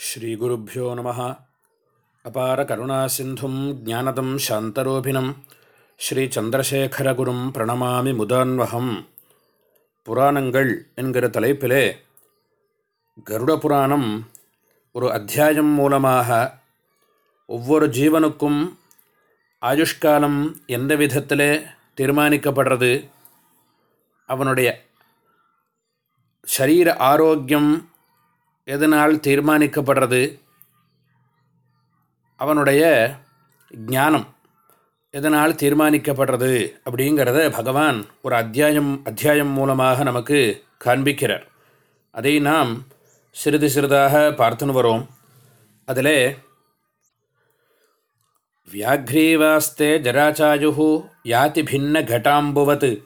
ஸ்ரீகுருப்போ நம. அபார கருணா சிந்தும் ஜானதம் சாந்தரூபிணம். ஸ்ரீ சந்திரசேகரகுரும் பிரணமாமி முதான்வகம். புராணங்கள் என்கிற தலைப்பிலே கருட புராணம் ஒரு அத்தியாயம் மூலமாக ஒவ்வொரு ஜீவனுக்கும் ஆயுஷ்காலம் எந்த விதத்திலே தீர்மானிக்கப்படுறது? அவனுடைய சரீர ஆரோக்கியம் எதனால் தீர்மானிக்கப்படுறது? அவனுடைய ஞானம் எதனால் தீர்மானிக்கப்படுறது அப்படிங்கிறத பகவான் ஒரு அத்தியாயம் அத்தியாயம் மூலமாக நமக்கு காண்பிக்கிறார். அதை நாம் சிறிது சிறிதாக பார்த்துன்னு வரோம். அதில் வியாக்ரீவாஸ்தே ஜராச்சாயு யாதி பின்ன கட்டாம்புவத்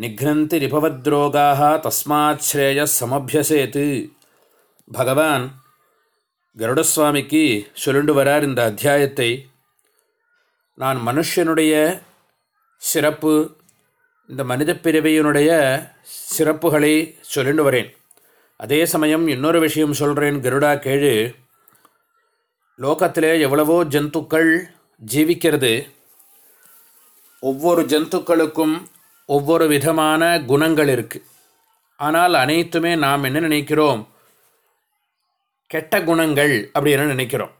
நிக்னந்தி ரிபவத்ரோகாக தஸ்மாத் ஸ்ரேய சமபியசேத்து பகவான் கருடசுவாமிக்கு சொல்லிண்டு வரார் இந்த அத்தியாயத்தை. நான் மனுஷனுடைய சிறப்பு இந்த மனித பிறவியினுடைய சிறப்புகளை சொல்லிண்டு வரேன். அதே சமயம் இன்னொரு விஷயம் சொல்கிறேன் கருடா கேழு. லோகத்திலே எவ்வளவோ ஜந்துக்கள் ஜீவிக்கிறது. ஒவ்வொரு ஜந்துக்களுக்கும் ஒவ்வொரு விதமான குணங்கள் இருக்குது ஆனால் அனைத்துமே நாம் என்ன நினைக்கிறோம்? கெட்ட குணங்கள் அப்படின்னு நினைக்கிறோம்?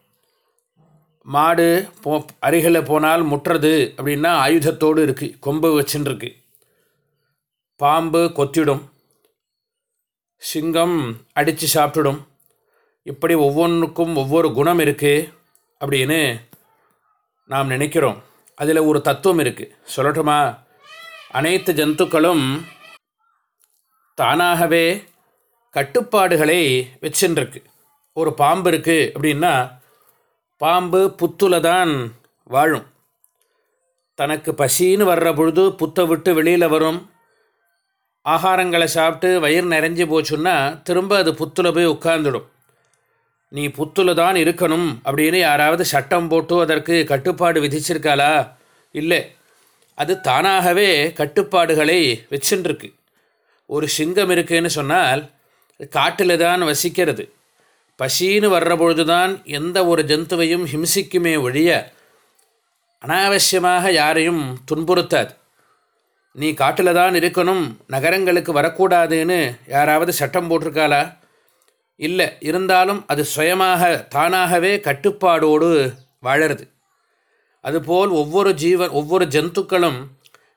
மாடு போ அருகில் போனால் முட்டுறது அப்படின்னா ஆயுதத்தோடு இருக்குது கொம்பு வச்சுன்னு பாம்பு கொத்திடும். சிங்கம் அடித்து சாப்பிட்டுடும் இப்படி ஒவ்வொன்றுக்கும் ஒவ்வொரு குணம் இருக்குது அப்படின்னு நாம் நினைக்கிறோம். அதில் ஒரு தத்துவம் இருக்குது சொல்லட்டுமா? அனைத்து ஜந்துக்களும் தானாகவே கட்டுப்பாடுகளை வச்சுருக்கு ஒரு பாம்பு இருக்குது அப்படின்னா பாம்பு புத்துல தான் வாழும். தனக்கு பசின்னு வர்ற பொழுது புத்தை விட்டு வெளியில் வரும். ஆகாரங்களை சாப்பிட்டு வயிறு நிறைஞ்சி போச்சுன்னா திரும்ப அது புத்தில் போய் உட்கார்ந்துடும். நீ புத்துல தான் இருக்கணும் அப்படின்னு யாராவது சட்டம் போட்டு அதற்கு கட்டுப்பாடு விதிச்சிருக்காளா? இல்லை. அது தானாகவே கட்டுப்பாடுகளை வச்சுட்டுருக்கு ஒரு சிங்கம் இருக்குன்னு சொன்னால் காட்டில் தான் வசிக்கிறது. பசின்னு வர்ற பொழுதுதான் எந்த ஒரு ஜந்துவையும் ஹிம்சிக்குமே ஒழிய அனாவசியமாக யாரையும் துன்புறுத்தாது. நீ காட்டில் தான் இருக்கணும் நகரங்களுக்கு வரக்கூடாதுன்னு யாராவது சட்டம் போட்டிருக்காளா? இல்லை இருந்தாலும் அது சுயமாக தானாகவே கட்டுப்பாடோடு வாழறது. அதுபோல் ஒவ்வொரு ஜீவன் ஒவ்வொரு ஜந்துக்களும்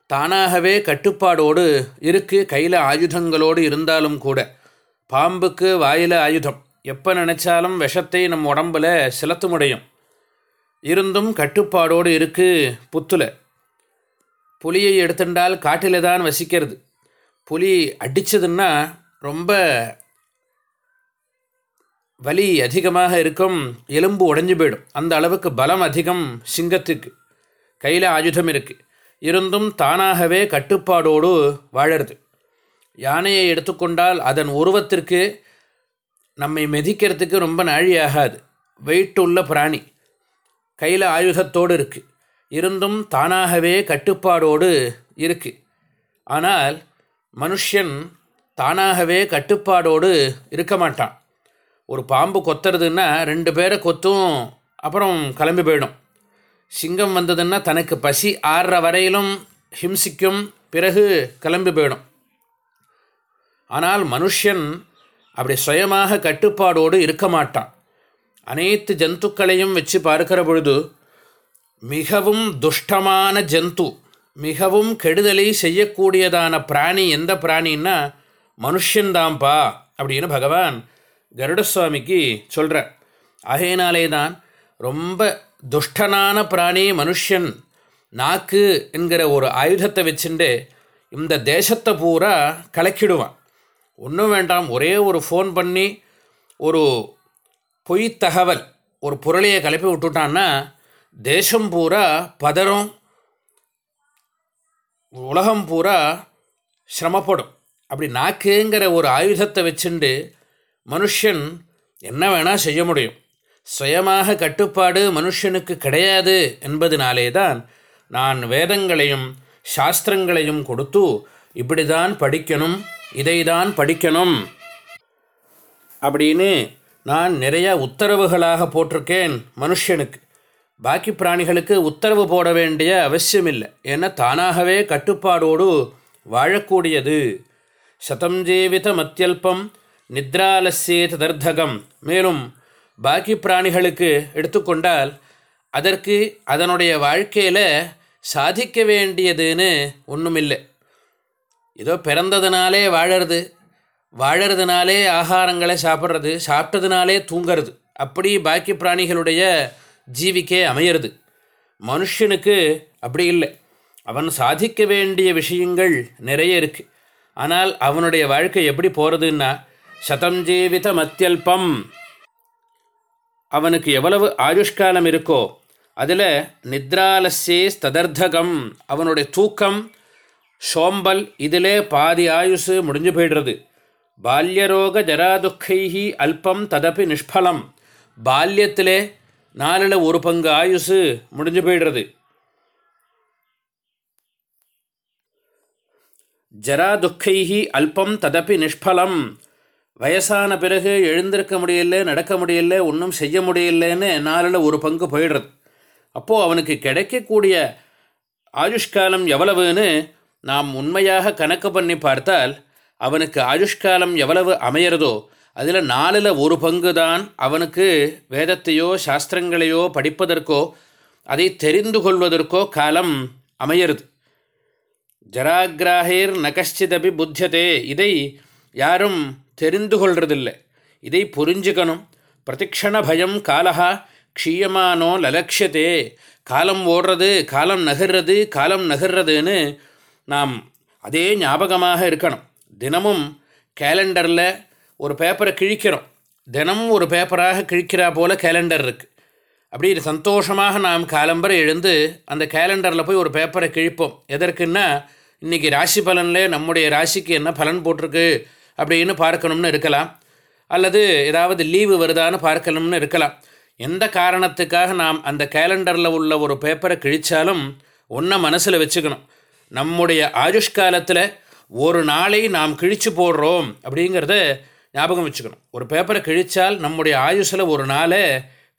தானாகவே கட்டுப்பாடோடு இருக்குது கையில் ஆயுதங்களோடு இருந்தாலும் கூட. பாம்புக்கு வாயில் ஆயுதம். எப்போ நினச்சாலும் விஷத்தை நம் உடம்பில் செலுத்த முடியும் இருந்தும் கட்டுப்பாடோடு இருக்குது புத்தில் புலியை எடுத்துட்டால் காட்டில் தான் வசிக்கிறது. புலி அடித்ததுன்னா ரொம்ப வலி அதிகமாக இருக்கும் எலும்பு உடஞ்சி போயிடும். அந்த அளவுக்கு பலம் அதிகம் சிங்கத்துக்கு. கையில் ஆயுதம் இருக்குது இருந்தும் தானாகவே கட்டுப்பாடோடு வாழறது. யானையை எடுத்துக்கொண்டால் அதன் உருவத்திற்கு நம்மை மெதிக்கிறதுக்கு ரொம்ப நாழி ஆகாது வெயிட் உள்ள பிராணி. கையில் ஆயுதத்தோடு இருக்குது இருந்தும் தானாகவே கட்டுப்பாடோடு இருக்குது ஆனால் மனுஷன் தானாகவே கட்டுப்பாடோடு இருக்க மாட்டான். ஒரு பாம்பு கொத்துறதுன்னா ரெண்டு பேரை கொத்தும் அப்புறம் கிளம்பி போயிடும். சிங்கம் வந்ததுன்னா தனக்கு பசி ஆறுற வரையிலும் ஹிம்சிக்கும் பிறகு கிளம்பி போயிடும். ஆனால் மனுஷன் அப்படி சுயமாக கட்டுப்பாடோடு இருக்க மாட்டான். அனைத்து ஜந்துக்களையும் வச்சு பார்க்கிற பொழுது மிகவும் துஷ்டமான ஜந்து மிகவும் கெடுதலை செய்யக்கூடியதான பிராணி எந்த பிராணின்னா மனுஷன்தான்ப்பா அப்படின்னு பகவான் கருடசுவாமிக்கு சொல்கிறார் ஆகையினாலே தான் ரொம்ப துஷ்டனான பிராணி மனுஷன் நாக்கு என்கிற ஒரு ஆயுதத்தை வச்சுட்டு இந்த தேசத்தை பூரா கலக்கிடுவான். ஒன்றும் வேண்டாம் ஒரே ஒரு ஃபோன் பண்ணி ஒரு பொய் தகவல் ஒரு பொருளையை கலப்பி விட்டுட்டான்னா தேசம் பூரா பதறும் உலகம் பூரா சிரமப்படும். அப்படி நாக்குங்கிற ஒரு ஆயுதத்தை வச்சுண்டு மனுஷன் என்ன வேணால் செய்ய முடியும். சுயமாக கட்டுப்பாடு மனுஷனுக்கு கிடையாது என்பதனாலே தான் நான் வேதங்களையும் சாஸ்திரங்களையும் கொடுத்து இப்படி தான் படிக்கணும். இதை தான் படிக்கணும். அப்படின்னு நான் நிறைய உத்தரவுகளாக போட்டிருக்கேன் மனுஷனுக்கு. பாக்கி பிராணிகளுக்கு உத்தரவு போட வேண்டிய அவசியம் இல்லை ஏன்னா தானாகவே கட்டுப்பாடோடு வாழக்கூடியது. சதம் ஜீவித மத்தியல்பம் நித்ராலசியே ததர்த்தகம். மேலும் பாக்கி பிராணிகளுக்கு எடுத்துக்கொண்டால் அதற்கு அதனுடைய வாழ்க்கையில் சாதிக்க வேண்டியதுன்னு ஒன்றுமில்லை ஏதோ பிறந்ததுனாலே வாழறது வாழறதுனாலே ஆகாரங்களை சாப்பிட்றது சாப்பிட்டதுனாலே தூங்கிறது. அப்படி பாக்கி பிராணிகளுடைய ஜீவிக்கே அமையிறது. மனுஷனுக்கு அப்படி இல்லை. அவன் சாதிக்க வேண்டிய விஷயங்கள் நிறைய இருக்குது ஆனால் அவனுடைய வாழ்க்கை எப்படி போகிறதுன்னா சதம் ஜீவித மத்தியல்பம். அவனுக்கு எவ்வளவு ஆயுஷ்காலம் இருக்கோ அதில் நித்ராலஸ்யே ததர்த்தகம் அவனுடைய தூக்கம் சோம்பல் இதிலே பாதி ஆயுசு முடிஞ்சு போயிடுறது. பால்யரோக ஜராதுக்கைஹி அல்பம் ததப்பி நிஷ்பலம். பால்யத்திலே நாலில் ஒரு பங்கு ஆயுசு முடிஞ்சு போயிடுறது. ஜராதுக்கைஹி அல்பம் ததப்பி நிஷ்பலம். வயசான பிறகு எழுந்திருக்க முடியல நடக்க முடியல ஒன்றும் செய்ய முடியலன்னு நாளில் ஒரு பங்கு போயிடுறது. அப்போது அவனுக்கு கிடைக்கக்கூடிய ஆயுஷ்காலம் எவ்வளவுன்னு நாம் உண்மையாக கணக்கு பண்ணி பார்த்தால் அவனுக்கு ஆயுஷ்காலம் எவ்வளவு அமையிறதோ அதில் நாலில் ஒரு பங்கு தான் அவனுக்கு வேதத்தையோ சாஸ்திரங்களையோ படிப்பதற்கோ அதை தெரிந்து கொள்வதற்கோ காலம் அமையிறது. ஜராகிராஹேர் நகஷ்டிதபி புத்தியதே இதை யாரும் தெரிந்து கொள்றதில்லை. இதை புரிஞ்சுக்கணும். பிரதிக்ஷண பயம் காலகா க்ஷீயமானோ லலக்ஷதே காலம் ஓடுறது காலம் நகர்றது காலம் நகர்றதுன்னு நாம் அதே ஞாபகமாக இருக்கணும். தினமும் கேலண்டரில் ஒரு பேப்பரை கிழிக்கிறோம். தினமும் ஒரு பேப்பராக கிழிக்கிறா போல் கேலண்டர் இருக்குது அப்படி சந்தோஷமாக நாம் காலம்பரை எழுந்து அந்த கேலண்டரில் போய் ஒரு பேப்பரை கிழிப்போம். எதற்குன்னா இன்றைக்கி ராசி பலனில் நம்முடைய ராசிக்கு என்ன பலன் போட்டிருக்கு அப்படின்னு பார்க்கணும்னு இருக்கலாம். அல்லது ஏதாவது லீவு வருதான்னு பார்க்கணும்னு இருக்கலாம். எந்த காரணத்துக்காக நாம் அந்த கேலண்டரில் உள்ள ஒரு பேப்பரை கிழித்தாலும் ஒன்றை மனசில் வச்சுக்கணும். நம்முடைய ஆயுஷ்காலத்தில் ஒரு நாளை நாம் கிழிச்சு போடுறோம் அப்படிங்கிறத ஞாபகம் வச்சுக்கணும். ஒரு பேப்பரை கிழித்தால் நம்முடைய ஆயுஷில் ஒரு நாளை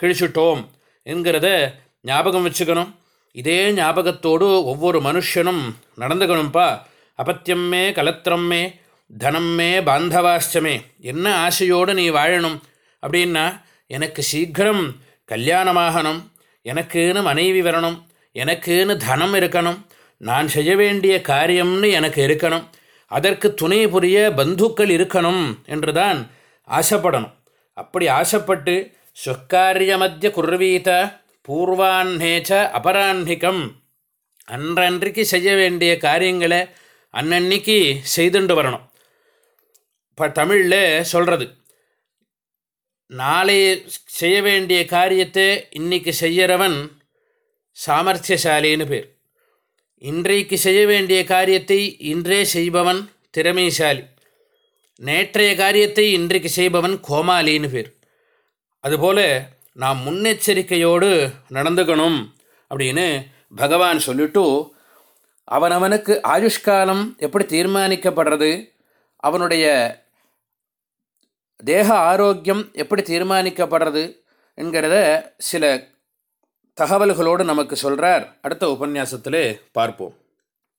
கிழிச்சுட்டோம் என்கிறத ஞாபகம் வச்சுக்கணும். இதே ஞாபகத்தோடு ஒவ்வொரு மனுஷனும் நடந்துக்கணும்ப்பா அபத்தியம்மே கலத்திரம்மே தனம்மே பாந்தவாஷ்டமே. என்ன ஆசையோடு நீ வாழணும் அப்படின்னா எனக்கு சீக்கிரம் கல்யாணமாகணும். எனக்குன்னு மனைவி வரணும். எனக்குன்னு தனம் இருக்கணும். நான் செய்ய வேண்டிய காரியம்னு எனக்கு இருக்கணும். அதற்கு துணை புரிய பந்துக்கள் இருக்கணும் என்று தான் ஆசைப்படணும். அப்படி ஆசைப்பட்டு சொக்காரியமத்திய குர்வீத பூர்வான்னேச்ச அபரான்னிகம் அன்றன்றைக்கு செய்ய வேண்டிய காரியங்களை அன்னன்னைக்கு செய்துண்டு வரணும். இப்போ தமிழில் சொல்கிறது நாளை செய்ய வேண்டிய காரியத்தை இன்றைக்கி செய்கிறவன் சாமர்த்தியசாலின்னு பேர். இன்றைக்கு செய்ய வேண்டிய காரியத்தை இன்றே செய்பவன் திறமைசாலி. நேற்றைய காரியத்தை இன்றைக்கு செய்பவன் கோமாலின்னு பேர். அதுபோல் நாம் முன்னெச்சரிக்கையோடு நடந்துக்கணும் அப்படின்னு பகவான் சொல்லிட்டு அவனவனுக்கு ஆயுஷ்காலம் எப்படி தீர்மானிக்கப்படுறது அவனுடைய தேக ஆரோக்கியம் எப்படி தீர்மானிக்கப்படுறது என்கிறத சில தகவல்களோடு நமக்கு சொல்கிறார் அடுத்த உபன்யாசத்திலே பார்ப்போம்.